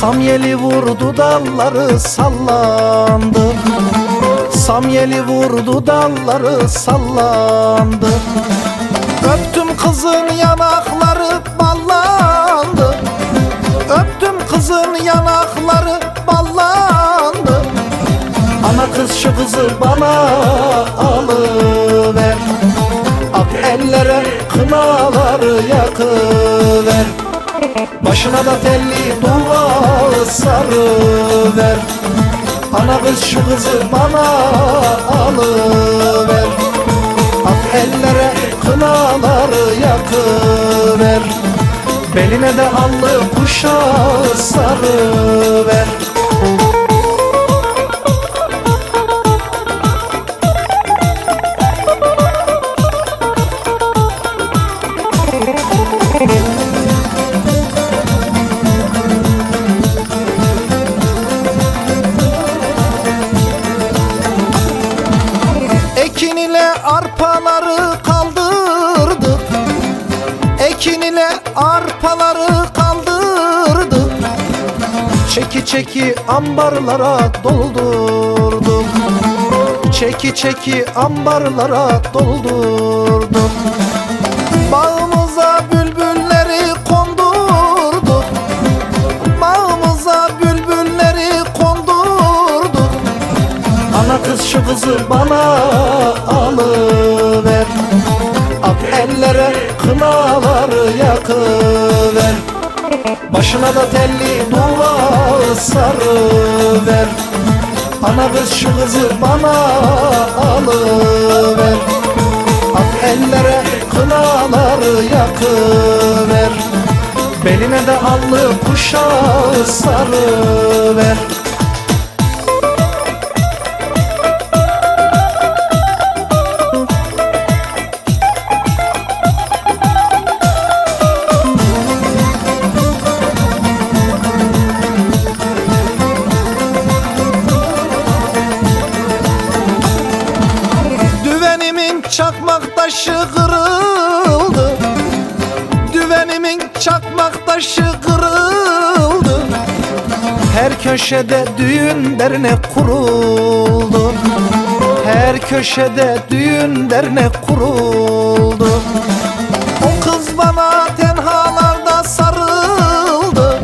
Samyeli vurdu dalları sallandı. Samyeli vurdu dalları sallandı. Öptüm kızın yanakları ballandı. Öptüm kızın yanakları ballandı. Ana kız şu kızı bana Başına da telli dua sarıver Ana kız şu kızı bana alıver. Ak ellere kınaları yakıver. Beline de allı kuşağı sarıver arpaları kaldırdı Ekin ile arpaları kaldırdı Çeki çeki ambarlara doldurdu Çeki çeki ambarlara doldurdu Bağımıza bülbülleri kondurdu Bağımıza bülbülleri kondurdu Ana kız şu kızı bana alıver Ak ellere kınaları yakıver. Başına da telli dua sarıver. Ana kız şu kızı bana alıver. Ak ellere kınaları yakıver. Beline de allı kuşağı sarıver taşı kırıldı. Düvenimin çakmak taşı kırıldı. Her köşede düğün dernek kuruldu. Her köşede düğün dernek kuruldu. O kız bana tenhalarda sarıldı.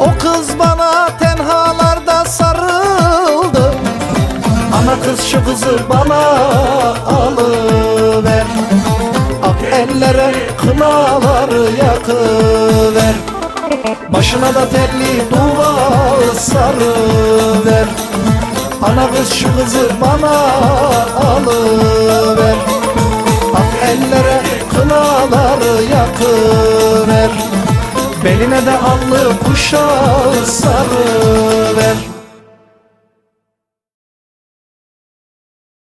O kız bana tenhalarda sarıldı. Ana kız şu kızı bana alıver Ak ellere kınaları yakıver. Başına da terli dua sarıver. Ana kız şu kızı bana alıver. Ak ellere kınaları yakıver. Beline de allı kuşağı sarıver